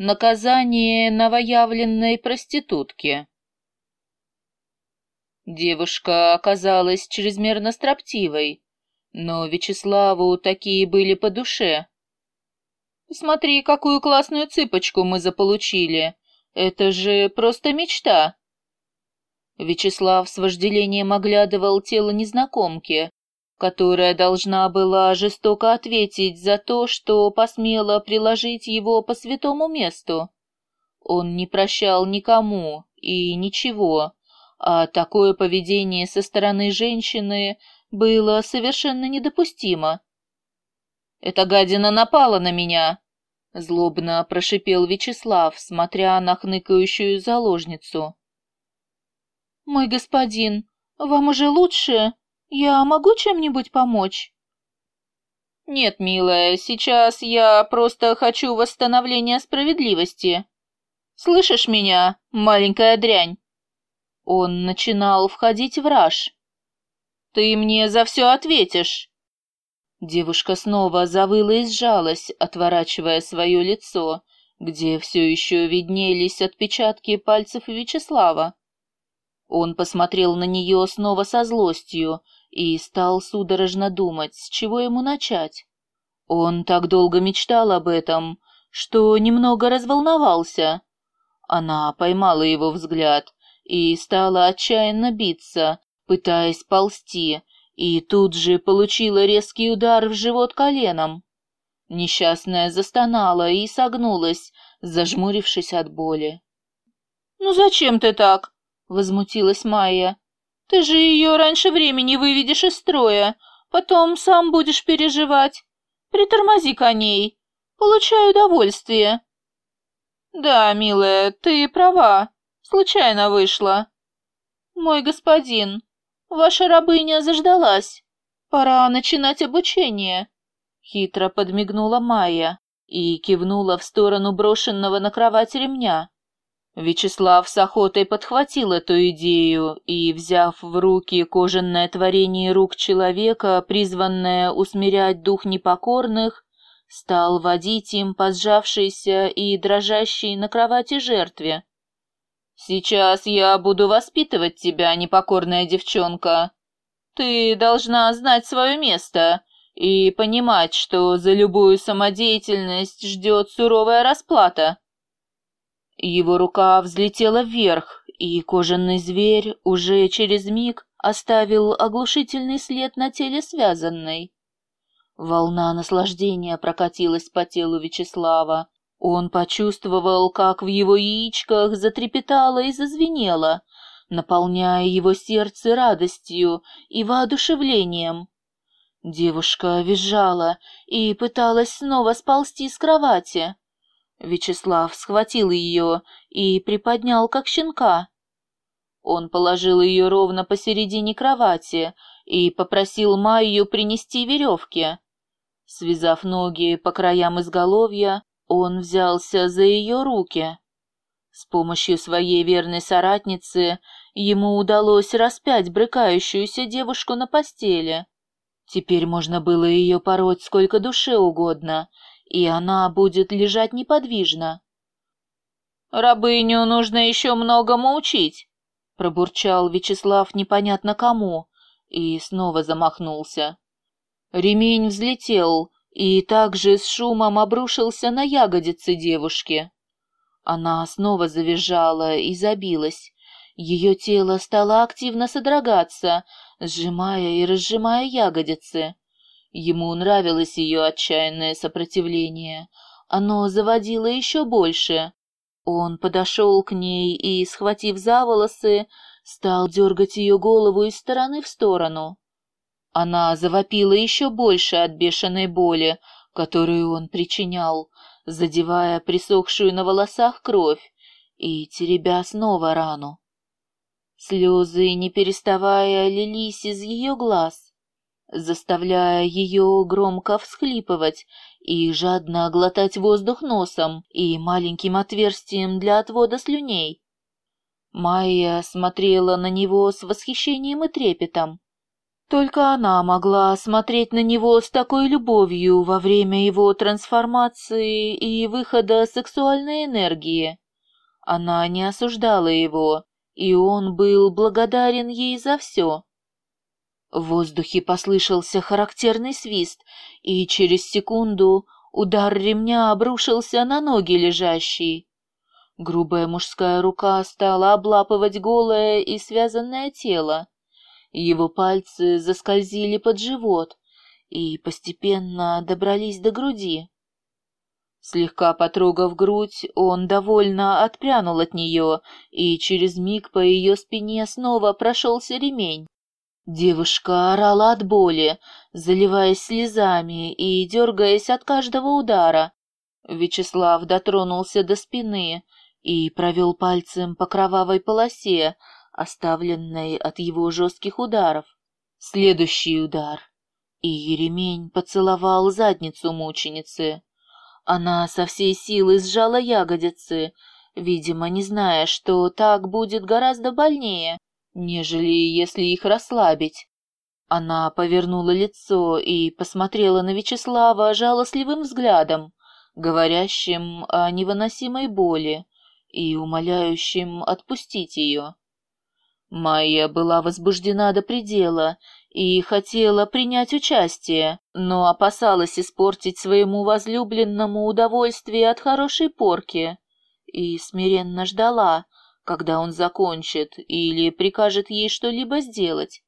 Наказание новоявленной проститутки. Девушка оказалась чрезмерно строптивой, но Вячеславу такие были по душе. «Смотри, какую классную цыпочку мы заполучили! Это же просто мечта!» Вячеслав с вожделением оглядывал тело незнакомки, которая должна была жестоко ответить за то, что посмела приложить его по святому месту. Он не прощал никому и ничего, а такое поведение со стороны женщины было совершенно недопустимо. «Эта гадина напала на меня!» — злобно прошипел Вячеслав, смотря на хныкающую заложницу. «Мой господин, вам уже лучше?» «Я могу чем-нибудь помочь?» «Нет, милая, сейчас я просто хочу восстановления справедливости. Слышишь меня, маленькая дрянь?» Он начинал входить в раж. «Ты мне за все ответишь!» Девушка снова завыла и сжалась, отворачивая свое лицо, где все еще виднелись отпечатки пальцев Вячеслава. Он посмотрел на нее снова со злостью, и стал судорожно думать, с чего ему начать. Он так долго мечтал об этом, что немного разволновался. Она поймала его взгляд и стала отчаянно биться, пытаясь ползти, и тут же получила резкий удар в живот коленом. Несчастная застонала и согнулась, зажмурившись от боли. «Ну зачем ты так?» — возмутилась Майя. Ты же ее раньше времени выведешь из строя, потом сам будешь переживать. Притормози коней, получай удовольствие. Да, милая, ты права, случайно вышла. Мой господин, ваша рабыня заждалась. Пора начинать обучение. Хитро подмигнула Майя и кивнула в сторону брошенного на кровать ремня. Вячеслав с охотой подхватил эту идею и, взяв в руки кожаное творение рук человека, призванное усмирять дух непокорных, стал водить им по сжавшейся и дрожащей на кровати жертве. «Сейчас я буду воспитывать тебя, непокорная девчонка. Ты должна знать свое место и понимать, что за любую самодеятельность ждет суровая расплата». Его рука взлетела вверх, и кожаный зверь уже через миг оставил оглушительный след на теле связанной. Волна наслаждения прокатилась по телу Вячеслава. Он почувствовал, как в его яичках затрепетало и зазвенело, наполняя его сердце радостью и воодушевлением. Девушка визжала и пыталась снова сползти с кровати. Вячеслав схватил ее и приподнял, как щенка. Он положил ее ровно посередине кровати и попросил Майю принести веревки. Связав ноги по краям изголовья, он взялся за ее руки. С помощью своей верной соратницы ему удалось распять брыкающуюся девушку на постели. Теперь можно было ее пороть сколько душе угодно, и она будет лежать неподвижно. «Рабыню нужно еще многому учить», — пробурчал Вячеслав непонятно кому и снова замахнулся. Ремень взлетел и также с шумом обрушился на ягодицы девушки. Она снова завизжала и забилась. Ее тело стало активно содрогаться, сжимая и разжимая ягодицы. Ему нравилось ее отчаянное сопротивление. Оно заводило еще больше. Он подошел к ней и, схватив за волосы, стал дергать ее голову из стороны в сторону. Она завопила еще больше от бешеной боли, которую он причинял, задевая присохшую на волосах кровь и теребя снова рану. Слезы, не переставая, лились из ее глаз заставляя ее громко всхлипывать и жадно глотать воздух носом и маленьким отверстием для отвода слюней. Майя смотрела на него с восхищением и трепетом. Только она могла смотреть на него с такой любовью во время его трансформации и выхода сексуальной энергии. Она не осуждала его, и он был благодарен ей за все. В воздухе послышался характерный свист, и через секунду удар ремня обрушился на ноги лежащей. Грубая мужская рука стала облапывать голое и связанное тело. Его пальцы заскользили под живот и постепенно добрались до груди. Слегка потрогав грудь, он довольно отпрянул от нее, и через миг по ее спине снова прошелся ремень. Девушка орала от боли, заливаясь слезами и дергаясь от каждого удара. Вячеслав дотронулся до спины и провел пальцем по кровавой полосе, оставленной от его жестких ударов. Следующий удар. И Еремень поцеловал задницу мученицы. Она со всей силы сжала ягодицы, видимо, не зная, что так будет гораздо больнее, нежели если их расслабить. Она повернула лицо и посмотрела на Вячеслава жалостливым взглядом, говорящим о невыносимой боли и умоляющим отпустить ее. Майя была возбуждена до предела и хотела принять участие, но опасалась испортить своему возлюбленному удовольствие от хорошей порки и смиренно ждала, когда он закончит или прикажет ей что-либо сделать.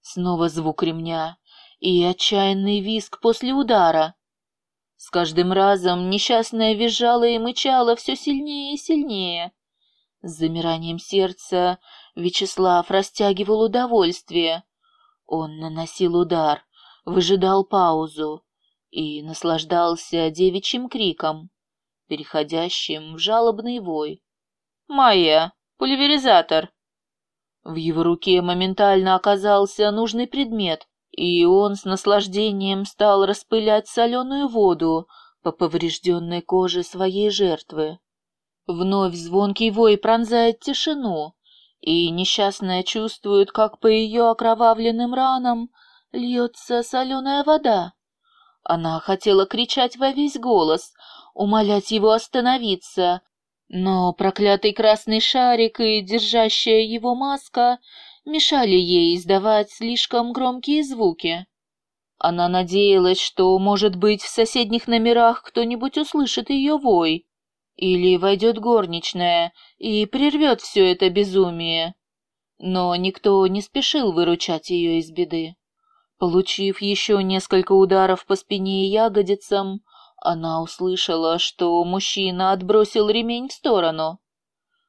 Снова звук ремня и отчаянный визг после удара. С каждым разом несчастная визжала и мычала все сильнее и сильнее. С замиранием сердца Вячеслав растягивал удовольствие. Он наносил удар, выжидал паузу и наслаждался девичьим криком, переходящим в жалобный вой. «Майя, пульверизатор!» В его руке моментально оказался нужный предмет, и он с наслаждением стал распылять соленую воду по поврежденной коже своей жертвы. Вновь звонкий вой пронзает тишину, и несчастная чувствует, как по ее окровавленным ранам льется соленая вода. Она хотела кричать во весь голос, умолять его остановиться, но проклятый красный шарик и держащая его маска мешали ей издавать слишком громкие звуки. Она надеялась, что, может быть, в соседних номерах кто-нибудь услышит ее вой, или войдет горничная и прервет все это безумие. Но никто не спешил выручать ее из беды. Получив еще несколько ударов по спине и ягодицам, она услышала, что мужчина отбросил ремень в сторону.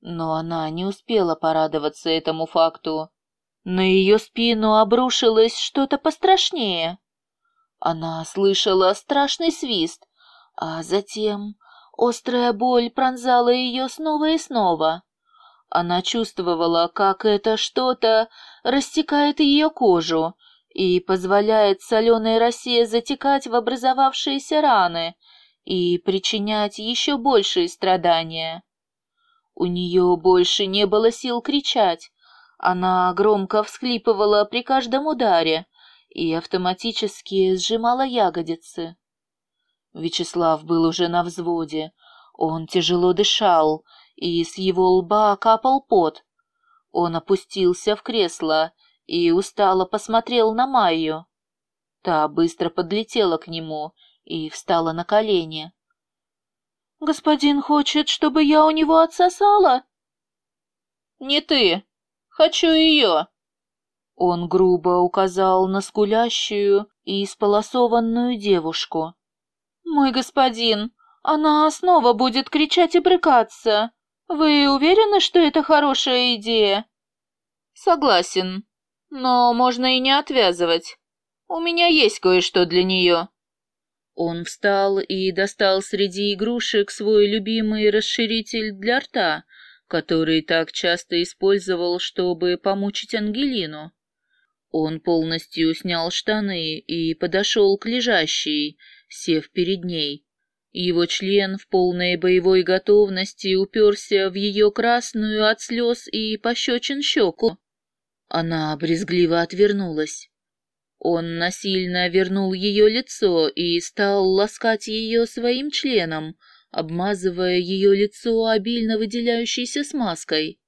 Но она не успела порадоваться этому факту. На ее спину обрушилось что-то пострашнее. Она слышала страшный свист, а затем Острая боль пронзала ее снова и снова. Она чувствовала, как это что-то растекает ее кожу и позволяет соленой росе затекать в образовавшиеся раны и причинять еще большие страдания. У нее больше не было сил кричать. Она громко всхлипывала при каждом ударе и автоматически сжимала ягодицы. Вячеслав был уже на взводе. Он тяжело дышал, и с его лба капал пот. Он опустился в кресло и устало посмотрел на Майю. Та быстро подлетела к нему и встала на колени. «Господин хочет, чтобы я у него отсосала?» «Не ты. Хочу ее!» Он грубо указал на скулящую и исполосованную девушку. «Мой господин, она снова будет кричать и брыкаться. Вы уверены, что это хорошая идея?» «Согласен, но можно и не отвязывать. У меня есть кое-что для нее». Он встал и достал среди игрушек свой любимый расширитель для рта, который так часто использовал, чтобы помучить Ангелину. Он полностью снял штаны и подошел к лежащей, сев перед ней. Его член в полной боевой готовности уперся в ее красную от слез и пощечин щеку. Она брезгливо отвернулась. Он насильно вернул ее лицо и стал ласкать ее своим членом, обмазывая ее лицо обильно выделяющейся смазкой.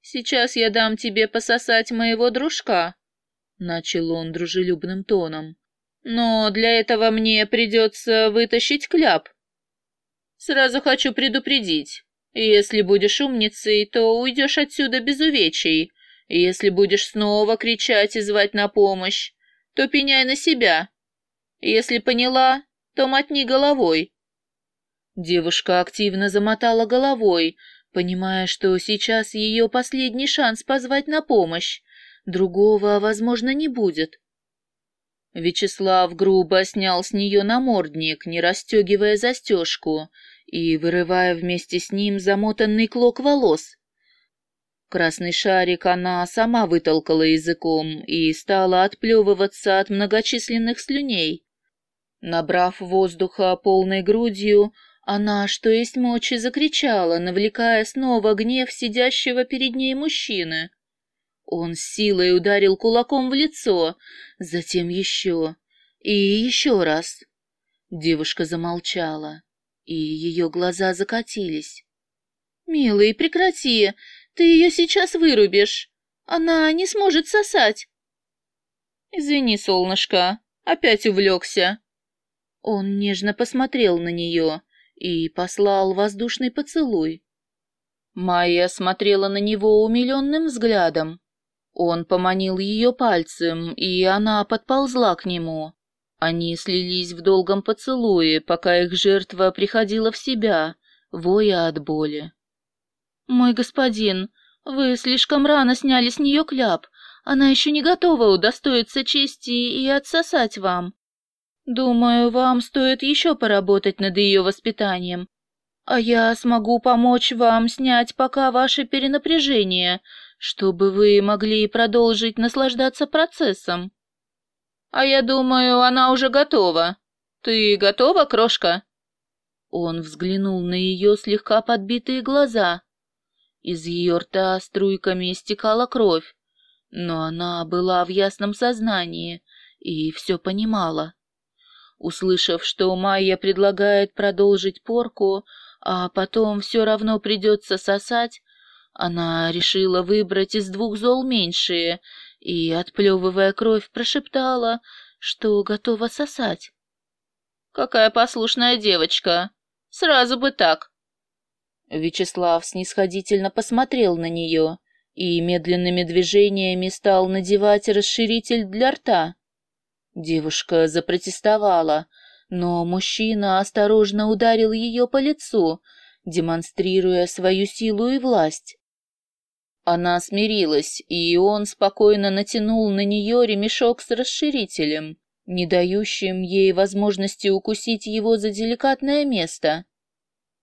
«Сейчас я дам тебе пососать моего дружка», — начал он дружелюбным тоном. «Но для этого мне придется вытащить кляп. Сразу хочу предупредить, если будешь умницей, то уйдешь отсюда без увечий. Если будешь снова кричать и звать на помощь, то пеняй на себя. Если поняла, то мотни головой». Девушка активно замотала головой, понимая, что сейчас ее последний шанс позвать на помощь. Другого, возможно, не будет. Вячеслав грубо снял с нее намордник, не расстегивая застежку, и вырывая вместе с ним замотанный клок волос. Красный шарик она сама вытолкала языком и стала отплевываться от многочисленных слюней. Набрав воздуха полной грудью, она, что есть мочи, закричала, навлекая снова гнев сидящего перед ней мужчины. Он с силой ударил кулаком в лицо, затем еще и еще раз. Девушка замолчала, и ее глаза закатились. «Милый, прекрати! Ты ее сейчас вырубишь! Она не сможет сосать!» «Извини, солнышко, опять увлекся!» Он нежно посмотрел на нее и послал воздушный поцелуй. Майя смотрела на него умиленным взглядом. Он поманил ее пальцем, и она подползла к нему. Они слились в долгом поцелуе, пока их жертва приходила в себя, воя от боли. «Мой господин, вы слишком рано сняли с нее кляп. Она еще не готова удостоиться чести и отсосать вам. Думаю, вам стоит еще поработать над ее воспитанием. А я смогу помочь вам снять пока ваше перенапряжение, чтобы вы могли продолжить наслаждаться процессом. А я думаю, она уже готова. Ты готова, крошка? Он взглянул на ее слегка подбитые глаза. Из ее рта струйками истекала кровь, но она была в ясном сознании и все понимала. Услышав, что Майя предлагает продолжить порку, а потом все равно придется сосать, она решила выбрать из двух зол меньшее и, отплевывая кровь, прошептала, что готова сосать. «Какая послушная девочка! Сразу бы так!» Вячеслав снисходительно посмотрел на нее и медленными движениями стал надевать расширитель для рта. Девушка запротестовала, но мужчина осторожно ударил ее по лицу, демонстрируя свою силу и власть. Она смирилась, и он спокойно натянул на нее ремешок с расширителем, не дающим ей возможности укусить его за деликатное место.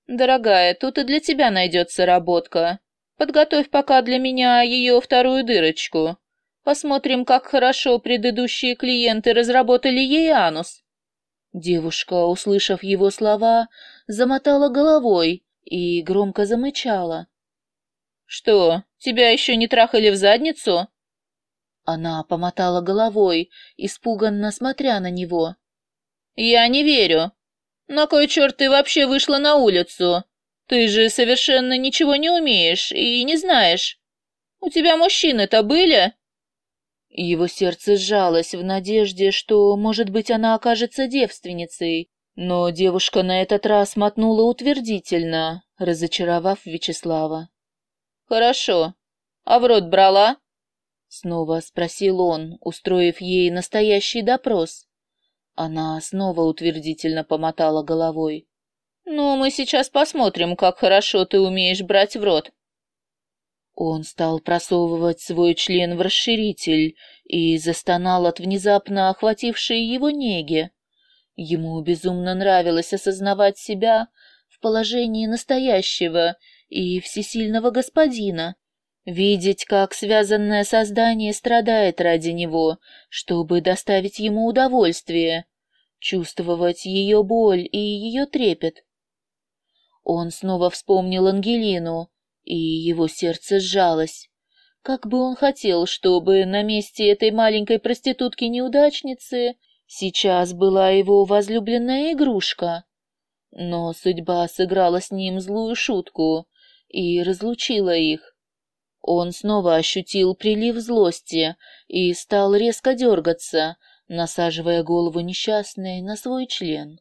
«Дорогая, тут и для тебя найдется работка. Подготовь пока для меня ее вторую дырочку», Посмотрим, как хорошо предыдущие клиенты разработали ей анус. Девушка, услышав его слова, замотала головой и громко замычала. «Что, тебя еще не трахали в задницу?» Она помотала головой, испуганно смотря на него. «Я не верю. На кой черт ты вообще вышла на улицу? Ты же совершенно ничего не умеешь и не знаешь. У тебя мужчины-то были?» Его сердце сжалось в надежде, что, может быть, она окажется девственницей, но девушка на этот раз мотнула утвердительно, разочаровав Вячеслава. «Хорошо. А в рот брала?» Снова спросил он, устроив ей настоящий допрос. Она снова утвердительно помотала головой. «Ну, мы сейчас посмотрим, как хорошо ты умеешь брать в рот. Он стал просовывать свой член в расширитель и застонал от внезапно охватившей его неги. Ему безумно нравилось осознавать себя в положении настоящего и всесильного господина, видеть, как связанное создание страдает ради него, чтобы доставить ему удовольствие, чувствовать ее боль и ее трепет. Он снова вспомнил Ангелину, и его сердце сжалось. Как бы он хотел, чтобы на месте этой маленькой проститутки-неудачницы сейчас была его возлюбленная игрушка. Но судьба сыграла с ним злую шутку и разлучила их. Он снова ощутил прилив злости и стал резко дергаться, насаживая голову несчастной на свой член.